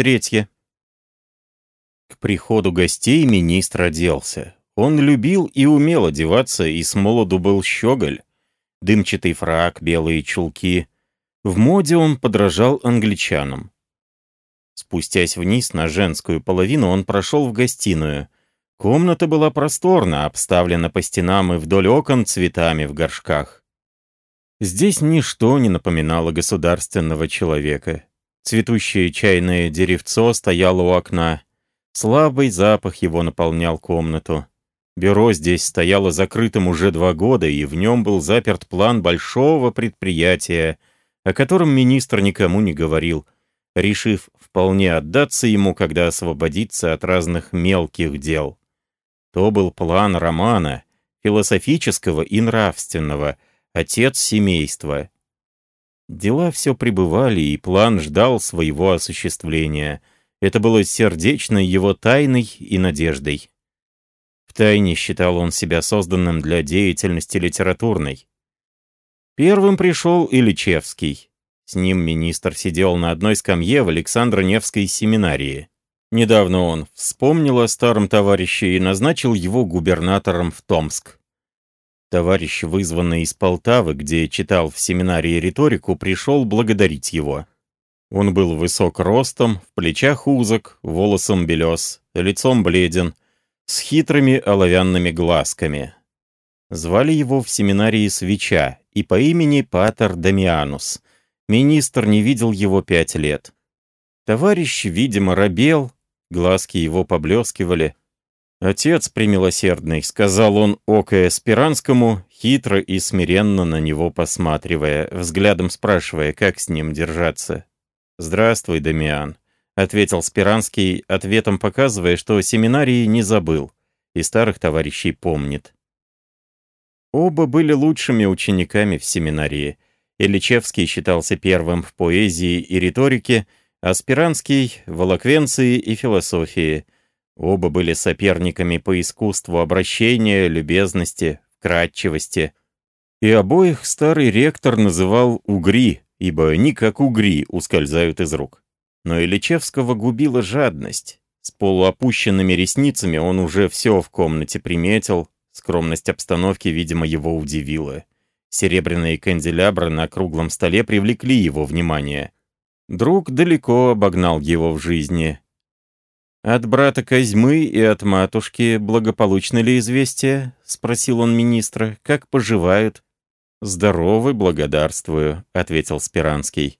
Третье. К приходу гостей министр оделся. Он любил и умел одеваться, и с молоду был щеголь. Дымчатый фраг, белые чулки. В моде он подражал англичанам. Спустясь вниз на женскую половину, он прошел в гостиную. Комната была просторна, обставлена по стенам и вдоль окон цветами в горшках. Здесь ничто не напоминало государственного человека. Цветущее чайное деревцо стояло у окна. Слабый запах его наполнял комнату. Бюро здесь стояло закрытым уже два года, и в нем был заперт план большого предприятия, о котором министр никому не говорил — решив вполне отдаться ему, когда освободиться от разных мелких дел. То был план романа, философического и нравственного, отец семейства. Дела все пребывали, и план ждал своего осуществления. Это было сердечной его тайной и надеждой. Втайне считал он себя созданным для деятельности литературной. Первым пришел Ильичевский. С ним министр сидел на одной скамье в Александро-Невской семинарии. Недавно он вспомнил о старом товарище и назначил его губернатором в Томск. Товарищ, вызванный из Полтавы, где читал в семинарии риторику, пришел благодарить его. Он был высок ростом, в плечах узок, волосом белес, лицом бледен, с хитрыми оловянными глазками. Звали его в семинарии Свеча и по имени Патер Дамианус, Министр не видел его пять лет. Товарищ, видимо, робел, глазки его поблескивали. «Отец премилосердный», — сказал он окая Спиранскому, хитро и смиренно на него посматривая, взглядом спрашивая, как с ним держаться. «Здравствуй, Дамиан», — ответил Спиранский, ответом показывая, что семинарии не забыл и старых товарищей помнит. Оба были лучшими учениками в семинарии — Ильичевский считался первым в поэзии и риторике, а Спиранский — в элоквенции и философии. Оба были соперниками по искусству обращения, любезности, вкрадчивости. И обоих старый ректор называл «угри», ибо они, как угри, ускользают из рук. Но Ильичевского губила жадность. С полуопущенными ресницами он уже все в комнате приметил, скромность обстановки, видимо, его удивила. Серебряные канделябры на круглом столе привлекли его внимание. Друг далеко обогнал его в жизни. «От брата Козьмы и от матушки благополучно ли известие?» — спросил он министра. «Как поживают?» «Здоровы, благодарствую», — ответил Спиранский.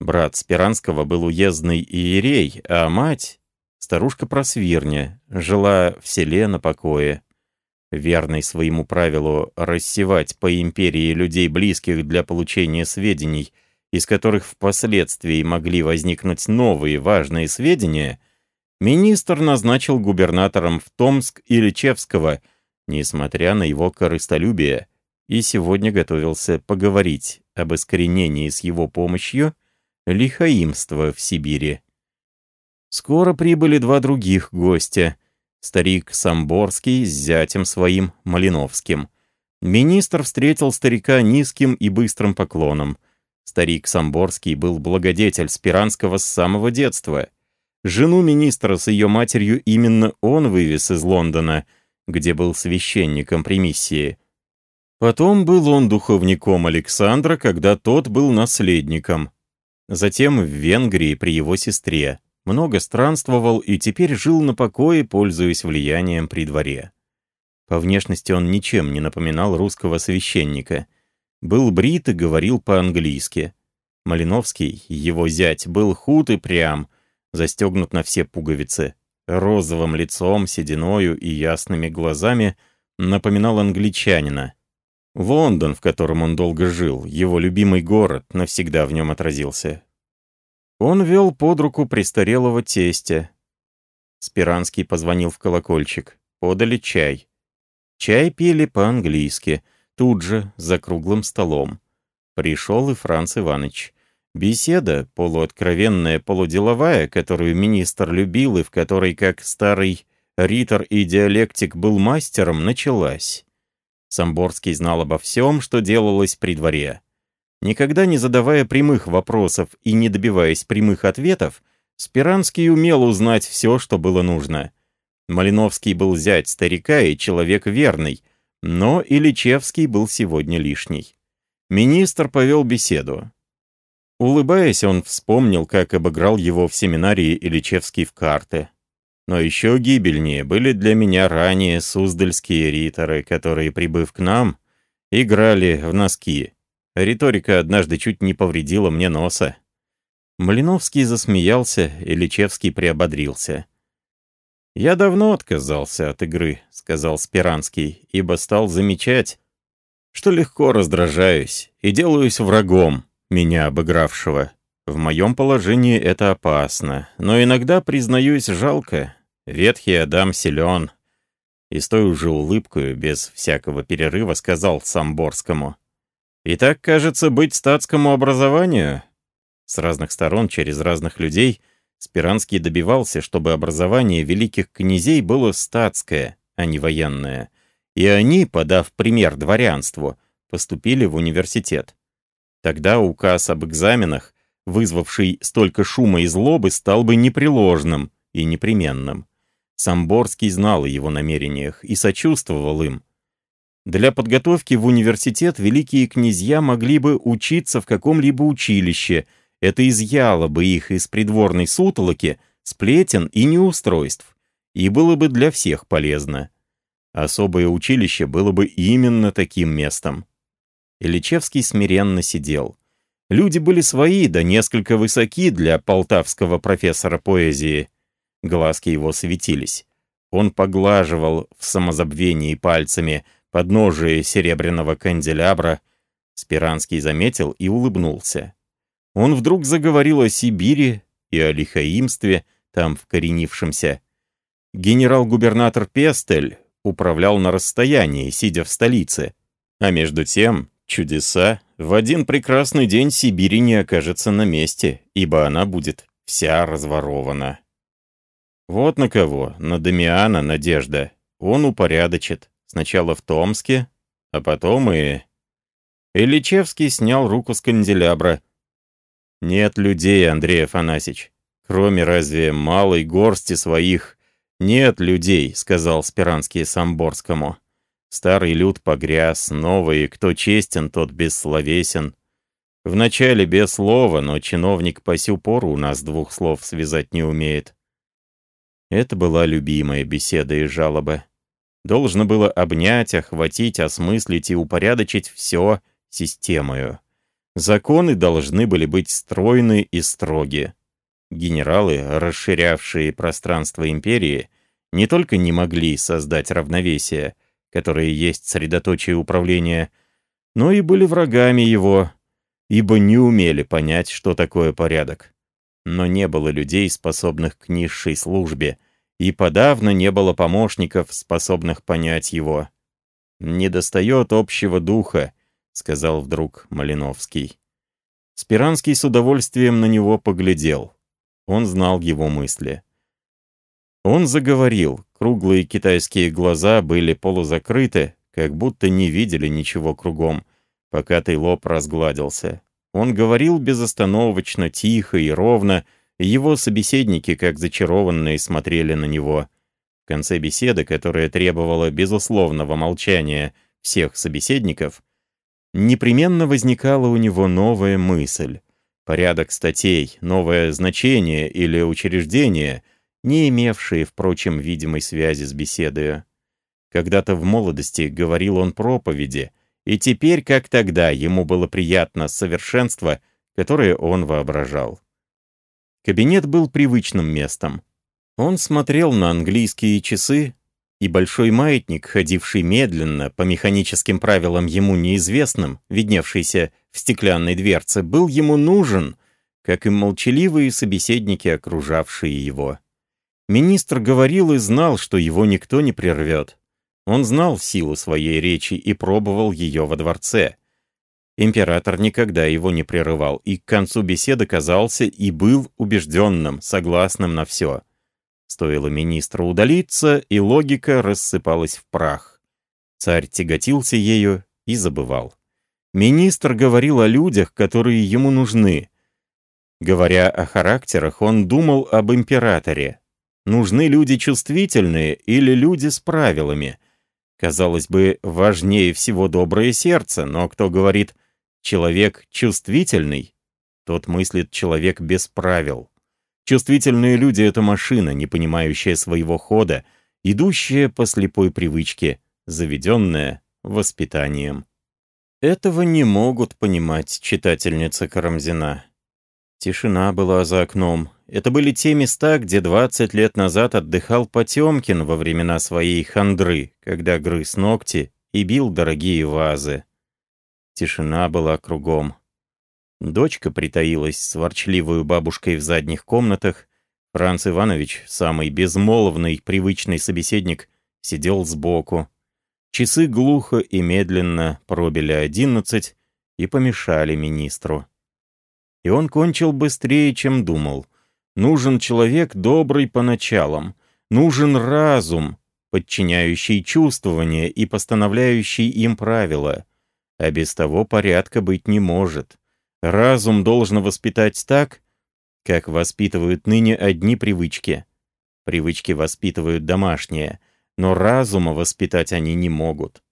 Брат Спиранского был уездный иерей, а мать — старушка-просвирня, жила в селе на покое верный своему правилу рассевать по империи людей близких для получения сведений, из которых впоследствии могли возникнуть новые важные сведения, министр назначил губернатором в Томск Ильичевского, несмотря на его корыстолюбие, и сегодня готовился поговорить об искоренении с его помощью лихаимства в Сибири. Скоро прибыли два других гостя — Старик Самборский с зятем своим, Малиновским. Министр встретил старика низким и быстрым поклоном. Старик Самборский был благодетель Спиранского с самого детства. Жену министра с ее матерью именно он вывез из Лондона, где был священником при миссии. Потом был он духовником Александра, когда тот был наследником. Затем в Венгрии при его сестре много странствовал и теперь жил на покое, пользуясь влиянием при дворе. По внешности он ничем не напоминал русского священника. Был брит и говорил по-английски. Малиновский, его зять, был худ и прям, застегнут на все пуговицы. Розовым лицом, сединою и ясными глазами напоминал англичанина. Лондон, в котором он долго жил, его любимый город, навсегда в нем отразился. Он вел под руку престарелого тестя. Спиранский позвонил в колокольчик. Подали чай. Чай пили по-английски, тут же, за круглым столом. Пришел и Франц Иванович. Беседа, полуоткровенная, полуделовая, которую министр любил и в которой, как старый ритор и диалектик был мастером, началась. Самборский знал обо всем, что делалось при дворе. Никогда не задавая прямых вопросов и не добиваясь прямых ответов, Спиранский умел узнать все, что было нужно. Малиновский был зять старика и человек верный, но Ильичевский был сегодня лишний. Министр повел беседу. Улыбаясь, он вспомнил, как обыграл его в семинарии Ильичевский в карты. Но еще гибельнее были для меня ранее суздальские риторы, которые, прибыв к нам, играли в носки. Риторика однажды чуть не повредила мне носа. Малиновский засмеялся, Ильичевский приободрился. «Я давно отказался от игры», — сказал Спиранский, «ибо стал замечать, что легко раздражаюсь и делаюсь врагом меня обыгравшего. В моем положении это опасно, но иногда, признаюсь, жалко. Ветхий Адам силен». И с той уже улыбкой, без всякого перерыва, сказал Самборскому. «И так, кажется, быть статскому образованию?» С разных сторон, через разных людей, Спиранский добивался, чтобы образование великих князей было статское, а не военное. И они, подав пример дворянству, поступили в университет. Тогда указ об экзаменах, вызвавший столько шума и злобы, стал бы непреложным и непременным. Самборский знал о его намерениях и сочувствовал им. Для подготовки в университет великие князья могли бы учиться в каком-либо училище, это изъяло бы их из придворной сутолоки, сплетен и неустройств, и было бы для всех полезно. Особое училище было бы именно таким местом. Ильичевский смиренно сидел. Люди были свои, да несколько высоки для полтавского профессора поэзии. Глазки его светились. Он поглаживал в самозабвении пальцами подножие серебряного канделябра. Спиранский заметил и улыбнулся. Он вдруг заговорил о Сибири и о лихаимстве, там вкоренившемся. Генерал-губернатор Пестель управлял на расстоянии, сидя в столице. А между тем, чудеса, в один прекрасный день Сибири не окажется на месте, ибо она будет вся разворована. Вот на кого, на Дамиана надежда. Он упорядочит. Сначала в Томске, а потом и... Ильичевский снял руку с канделябра. Нет людей, Андрей Афанасьевич. Кроме разве малой горсти своих. Нет людей, сказал Спиранский Самборскому. Старый люд погряз, новый, кто честен, тот бессловесен. Вначале без слова, но чиновник по сю пору у нас двух слов связать не умеет. Это была любимая беседа и жалоба. Должно было обнять, охватить, осмыслить и упорядочить все системою. Законы должны были быть стройны и строги. Генералы, расширявшие пространство империи, не только не могли создать равновесие, которое есть средоточие управления, но и были врагами его, ибо не умели понять, что такое порядок но не было людей, способных к низшей службе, и подавно не было помощников, способных понять его. «Недостает общего духа», — сказал вдруг Малиновский. Спиранский с удовольствием на него поглядел. Он знал его мысли. Он заговорил, круглые китайские глаза были полузакрыты, как будто не видели ничего кругом, покатый лоб разгладился. Он говорил безостановочно, тихо и ровно, его собеседники, как зачарованные, смотрели на него. В конце беседы, которая требовала безусловного молчания всех собеседников, непременно возникала у него новая мысль. Порядок статей, новое значение или учреждение, не имевшие, впрочем, видимой связи с беседой. Когда-то в молодости говорил он проповеди — и теперь, как тогда, ему было приятно совершенство, которое он воображал. Кабинет был привычным местом. Он смотрел на английские часы, и большой маятник, ходивший медленно, по механическим правилам ему неизвестным, видневшийся в стеклянной дверце, был ему нужен, как и молчаливые собеседники, окружавшие его. Министр говорил и знал, что его никто не прервет. Он знал силу своей речи и пробовал ее во дворце. Император никогда его не прерывал, и к концу беседы казался и был убежденным, согласным на все. Стоило министру удалиться, и логика рассыпалась в прах. Царь тяготился ею и забывал. Министр говорил о людях, которые ему нужны. Говоря о характерах, он думал об императоре. Нужны люди чувствительные или люди с правилами? Казалось бы, важнее всего доброе сердце, но кто говорит «человек чувствительный», тот мыслит «человек без правил». Чувствительные люди — это машина, не понимающая своего хода, идущая по слепой привычке, заведенная воспитанием. Этого не могут понимать читательница Карамзина. Тишина была за окном. Это были те места, где 20 лет назад отдыхал Потемкин во времена своей хандры, когда грыз ногти и бил дорогие вазы. Тишина была кругом. Дочка притаилась с ворчливой бабушкой в задних комнатах. Франц Иванович, самый безмолвный, привычный собеседник, сидел сбоку, Часы глухо и медленно пробили одиннадцать и помешали министру. И он кончил быстрее, чем думал. Нужен человек добрый по началам. Нужен разум, подчиняющий чувствования и постановляющий им правила. А без того порядка быть не может. Разум должен воспитать так, как воспитывают ныне одни привычки. Привычки воспитывают домашние — но разума воспитать они не могут.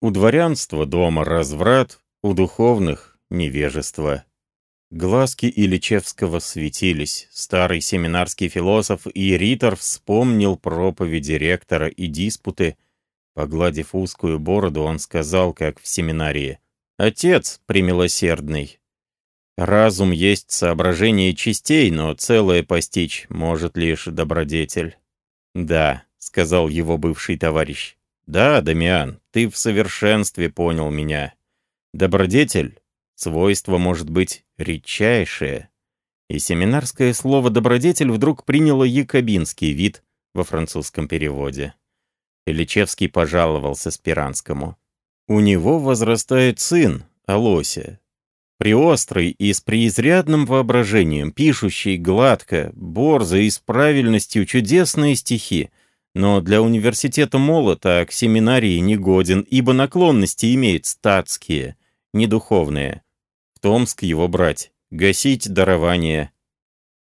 У дворянства дома разврат, у духовных — невежество. Глазки Ильичевского светились. Старый семинарский философ и ритор вспомнил проповеди ректора и диспуты. Погладив узкую бороду, он сказал, как в семинарии. «Отец премилосердный. Разум есть соображение частей, но целое постичь может лишь добродетель». «Да, — сказал его бывший товарищ. «Да, Дамиан, ты в совершенстве понял меня. Добродетель — свойство может быть редчайшее». И семинарское слово «добродетель» вдруг приняло якобинский вид во французском переводе. Ильичевский пожаловался Спиранскому. «У него возрастает сын, Алося, приострый и с преизрядным воображением, пишущий гладко, борзо и с правильностью чудесные стихи, но для университета молот, а к семинарии негоден, ибо наклонности имеет статские, недуховные. Томск его брать, гасить дарование.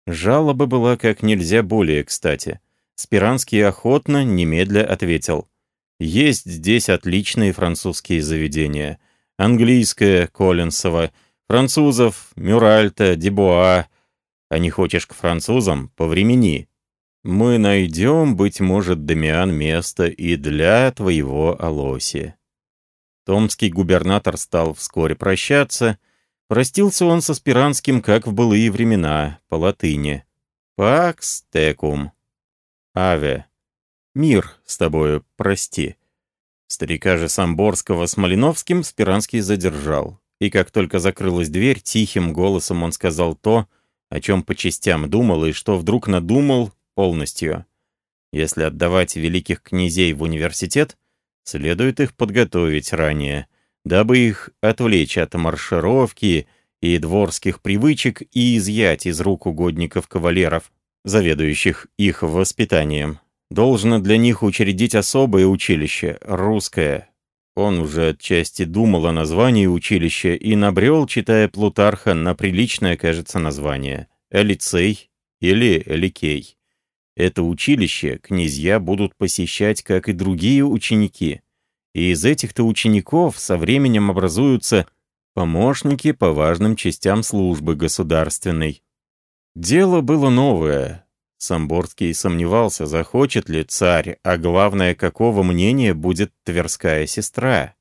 Жалоба была как нельзя более кстати. Спиранский охотно, немедля ответил. Есть здесь отличные французские заведения. Английское, Коллинсово, французов, Мюральта, Дебуа. А не хочешь к французам? Повремени. Мы найдем, быть может, Дамиан, место и для твоего Алоси. Томский губернатор стал вскоре прощаться. Простился он со Спиранским, как в былые времена, по латыни. «Пакс текум». «Аве». «Мир с тобою, прости». Старика же Самборского с Малиновским Спиранский задержал. И как только закрылась дверь, тихим голосом он сказал то, о чем по частям думал, и что вдруг надумал, полностью. Если отдавать великих князей в университет, следует их подготовить ранее, дабы их отвлечь от маршировки и дворских привычек и изъять из рук угодников-кавалеров, заведующих их воспитанием. Должно для них учредить особое училище, русское. Он уже отчасти думал о названии училища и набрел, читая Плутарха, на приличное, кажется, название — Элицей или Эликей. Это училище князья будут посещать, как и другие ученики. И из этих-то учеников со временем образуются помощники по важным частям службы государственной. Дело было новое. Самборский сомневался, захочет ли царь, а главное, какого мнения будет Тверская сестра.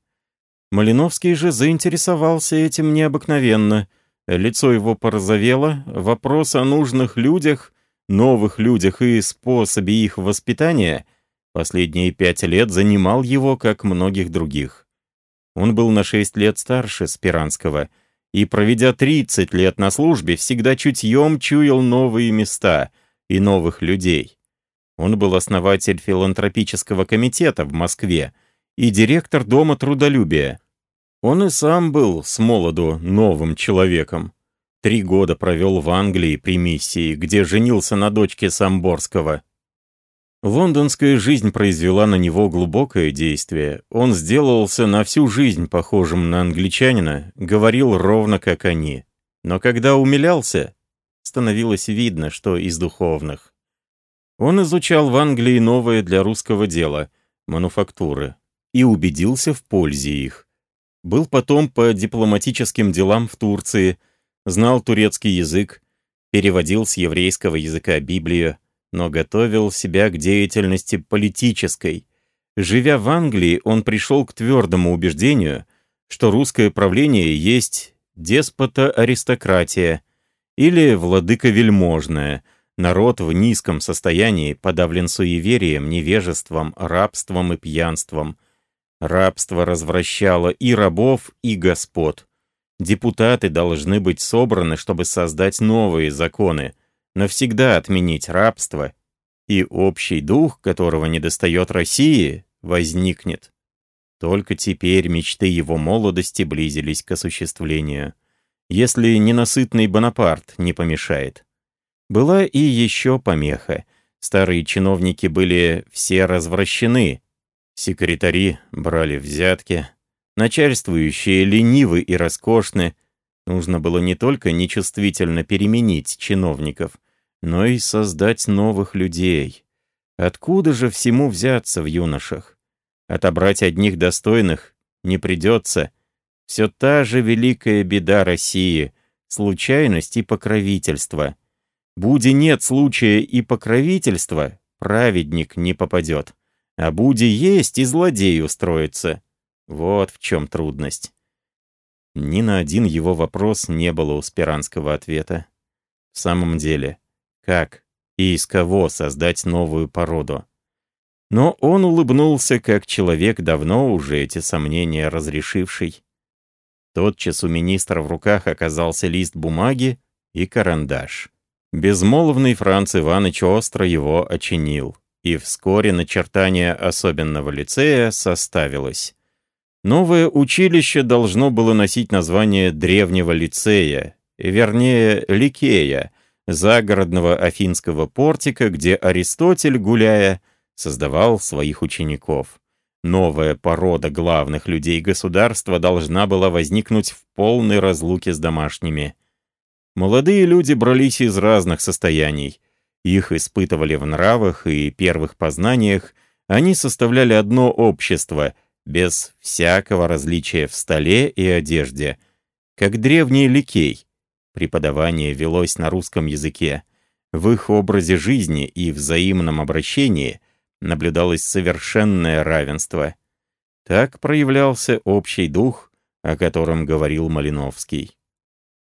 Малиновский же заинтересовался этим необыкновенно. Лицо его порозовело, вопрос о нужных людях новых людях и способе их воспитания последние пять лет занимал его, как многих других. Он был на шесть лет старше Спиранского и, проведя 30 лет на службе, всегда чутьем чуял новые места и новых людей. Он был основатель филантропического комитета в Москве и директор Дома трудолюбия. Он и сам был с молоду новым человеком. Три года провел в Англии при миссии, где женился на дочке Самборского. Лондонская жизнь произвела на него глубокое действие. Он сделался на всю жизнь похожим на англичанина, говорил ровно как они. Но когда умилялся, становилось видно, что из духовных. Он изучал в Англии новое для русского дела — мануфактуры, и убедился в пользе их. Был потом по дипломатическим делам в Турции, знал турецкий язык, переводил с еврейского языка Библию, но готовил себя к деятельности политической. Живя в Англии, он пришел к твердому убеждению, что русское правление есть деспота-аристократия или владыка-вельможная, народ в низком состоянии подавлен суеверием, невежеством, рабством и пьянством. Рабство развращало и рабов, и господ. Депутаты должны быть собраны, чтобы создать новые законы, навсегда отменить рабство, и общий дух, которого недостает России, возникнет. Только теперь мечты его молодости близились к осуществлению. Если ненасытный Бонапарт не помешает. Была и еще помеха. Старые чиновники были все развращены. Секретари брали взятки. Начальствующие ленивы и роскошны. Нужно было не только нечувствительно переменить чиновников, но и создать новых людей. Откуда же всему взяться в юношах? Отобрать одних достойных не придется. Все та же великая беда России — случайность и покровительство. Буди нет случая и покровительства, праведник не попадет. А Буди есть и злодей устроится. Вот в чем трудность. Ни на один его вопрос не было у Спиранского ответа. В самом деле, как и из кого создать новую породу? Но он улыбнулся, как человек, давно уже эти сомнения разрешивший. Тотчас у министра в руках оказался лист бумаги и карандаш. Безмолвный Франц Иванович остро его очинил, и вскоре начертание особенного лицея составилось. Новое училище должно было носить название древнего лицея, вернее, Ликея, загородного афинского портика, где Аристотель, гуляя, создавал своих учеников. Новая порода главных людей государства должна была возникнуть в полной разлуке с домашними. Молодые люди брались из разных состояний. Их испытывали в нравах и первых познаниях, они составляли одно общество, без всякого различия в столе и одежде, как древний ликей. Преподавание велось на русском языке. В их образе жизни и взаимном обращении – наблюдалось совершенное равенство. Так проявлялся общий дух, о котором говорил Малиновский.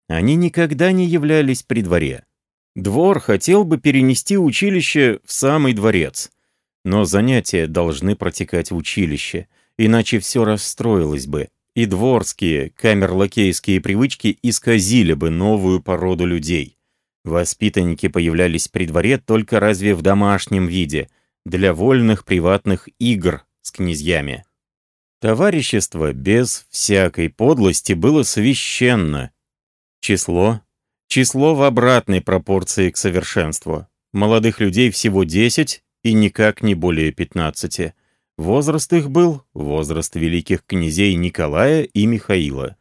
Они никогда не являлись при дворе. Двор хотел бы перенести училище в самый дворец, но занятия должны протекать в училище, иначе все расстроилось бы, и дворские, камерлакейские привычки исказили бы новую породу людей. Воспитанники появлялись при дворе только разве в домашнем виде, для вольных приватных игр с князьями. Товарищество без всякой подлости было священно. Число? Число в обратной пропорции к совершенству. Молодых людей всего 10 и никак не более 15. Возраст их был возраст великих князей Николая и Михаила.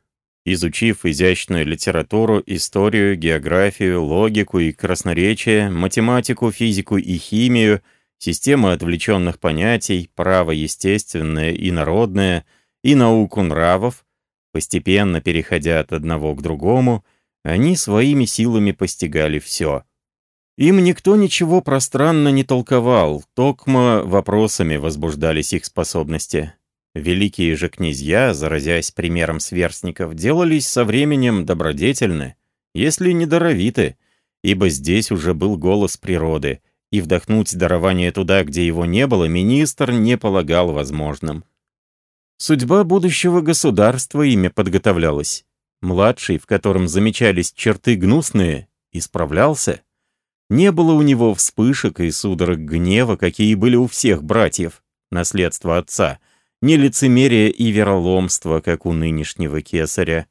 Изучив изящную литературу, историю, географию, логику и красноречие, математику, физику и химию – система отвлеченных понятий, право естественное и народное, и науку нравов, постепенно переходя от одного к другому, они своими силами постигали все. Им никто ничего пространно не толковал, токмо вопросами возбуждались их способности. Великие же князья, заразясь примером сверстников, делались со временем добродетельны, если не даровиты, ибо здесь уже был голос природы — и вдохнуть дарование туда, где его не было, министр не полагал возможным. Судьба будущего государства ими подготовлялась. Младший, в котором замечались черты гнусные, исправлялся. Не было у него вспышек и судорог гнева, какие были у всех братьев, наследство отца, не лицемерие и вероломство, как у нынешнего кесаря.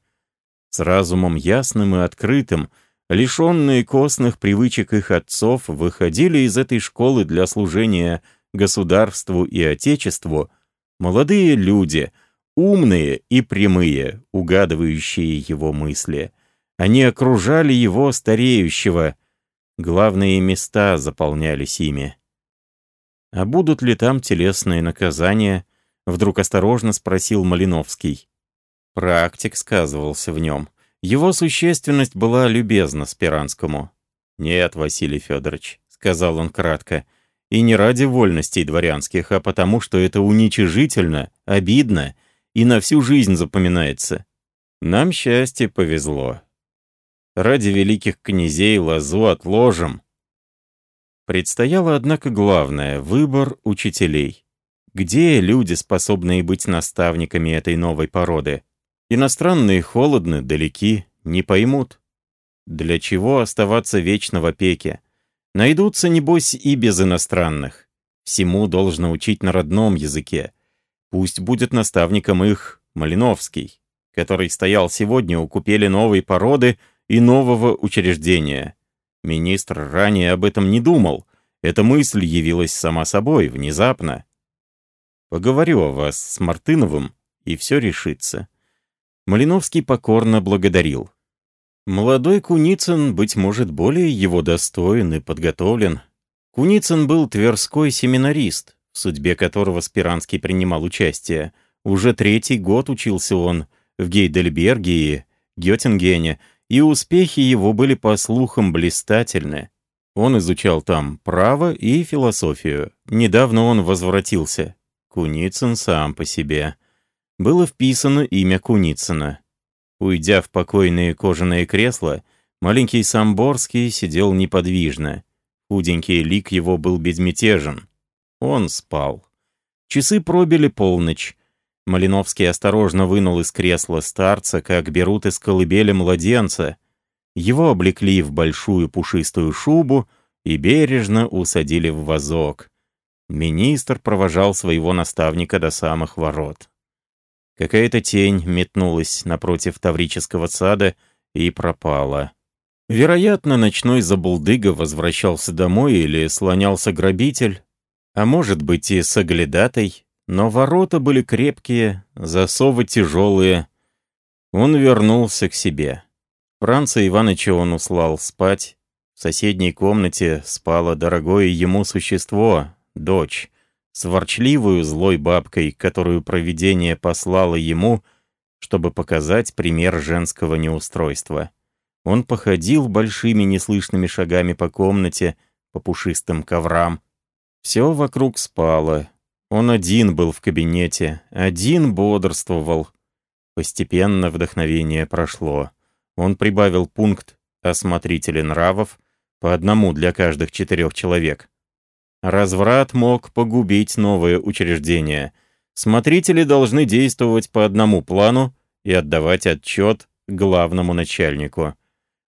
С разумом ясным и открытым — лишенные костных привычек их отцов, выходили из этой школы для служения государству и отечеству молодые люди, умные и прямые, угадывающие его мысли. Они окружали его стареющего. Главные места заполнялись ими. «А будут ли там телесные наказания?» — вдруг осторожно спросил Малиновский. Практик сказывался в нем. Его существенность была любезна Спиранскому. «Нет, Василий Федорович», — сказал он кратко, — «и не ради вольностей дворянских, а потому, что это уничижительно, обидно и на всю жизнь запоминается. Нам счастье повезло. Ради великих князей лазу отложим». Предстояло, однако, главное — выбор учителей. Где люди, способные быть наставниками этой новой породы? Иностранные холодны, далеки, не поймут. Для чего оставаться вечно в опеке? Найдутся, небось, и без иностранных. Всему должно учить на родном языке. Пусть будет наставником их Малиновский, который стоял сегодня у купели новой породы и нового учреждения. Министр ранее об этом не думал. Эта мысль явилась сама собой, внезапно. Поговорю о вас с Мартыновым, и все решится. Малиновский покорно благодарил. Молодой Куницын, быть может, более его достоин и подготовлен. Куницын был тверской семинарист, в судьбе которого Спиранский принимал участие. Уже третий год учился он в Гейдельберге и Геттингене, и успехи его были, по слухам, блистательны. Он изучал там право и философию. Недавно он возвратился. Куницын сам по себе было вписано имя Куницына. Уйдя в покойные кожаные кресла, маленький Самборский сидел неподвижно. Худенький лик его был безмятежен. Он спал. Часы пробили полночь. Малиновский осторожно вынул из кресла старца, как берут из колыбели младенца. Его облекли в большую пушистую шубу и бережно усадили в вазок. Министр провожал своего наставника до самых ворот. Какая-то тень метнулась напротив Таврического сада и пропала. Вероятно, ночной забулдыга возвращался домой или слонялся грабитель, а может быть и соглядатой, но ворота были крепкие, засовы тяжелые. Он вернулся к себе. Франца Ивановича он услал спать. В соседней комнате спало дорогое ему существо, дочь с ворчливую злой бабкой, которую провидение послало ему, чтобы показать пример женского неустройства. Он походил большими неслышными шагами по комнате, по пушистым коврам. Все вокруг спало. Он один был в кабинете, один бодрствовал. Постепенно вдохновение прошло. Он прибавил пункт «осмотрители нравов» по одному для каждых четырех человек. Разврат мог погубить новое учреждение. Смотрители должны действовать по одному плану и отдавать отчет главному начальнику.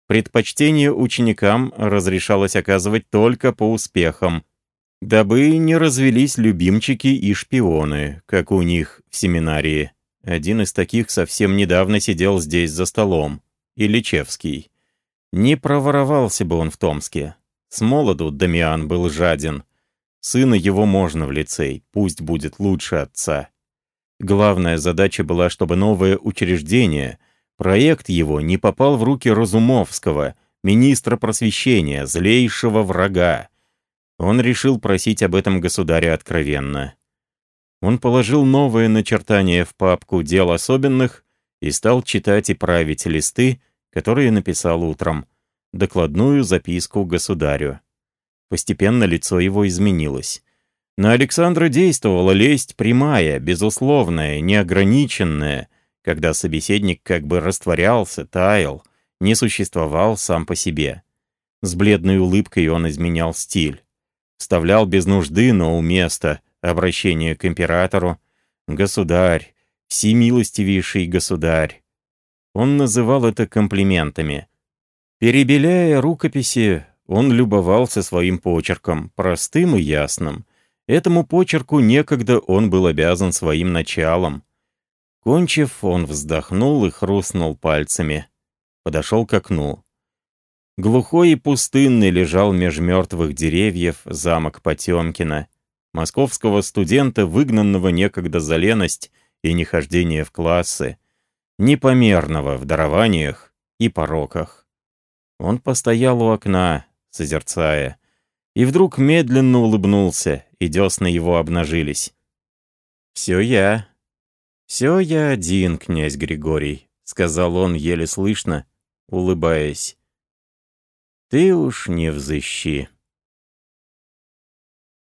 Предпочтение ученикам разрешалось оказывать только по успехам, дабы не развелись любимчики и шпионы, как у них в семинарии. Один из таких совсем недавно сидел здесь за столом. Ильичевский. Не проворовался бы он в Томске. С молоду Дамиан был жаден. Сына его можно в лицей, пусть будет лучше отца. Главная задача была, чтобы новое учреждение, проект его не попал в руки Разумовского, министра просвещения, злейшего врага. Он решил просить об этом государя откровенно. Он положил новое начертание в папку «Дел особенных» и стал читать и править листы, которые написал утром, докладную записку государю. Постепенно лицо его изменилось. На Александра действовала лесть прямая, безусловная, неограниченная, когда собеседник как бы растворялся, таял, не существовал сам по себе. С бледной улыбкой он изменял стиль. Вставлял без нужды, но у места обращение к императору. «Государь, всемилостивейший государь». Он называл это комплиментами. Перебеляя рукописи, он любовался своим почерком, простым и ясным. Этому почерку некогда он был обязан своим началом. Кончив, он вздохнул и хрустнул пальцами. Подошел к окну. Глухой и пустынный лежал меж мертвых деревьев замок Потемкина, московского студента, выгнанного некогда за леность и нехождение в классы, непомерного в дарованиях, и пороках. Он постоял у окна, созерцая, и вдруг медленно улыбнулся, и десны его обнажились. «Все я. Все я один, князь Григорий», — сказал он еле слышно, улыбаясь. «Ты уж не взыщи».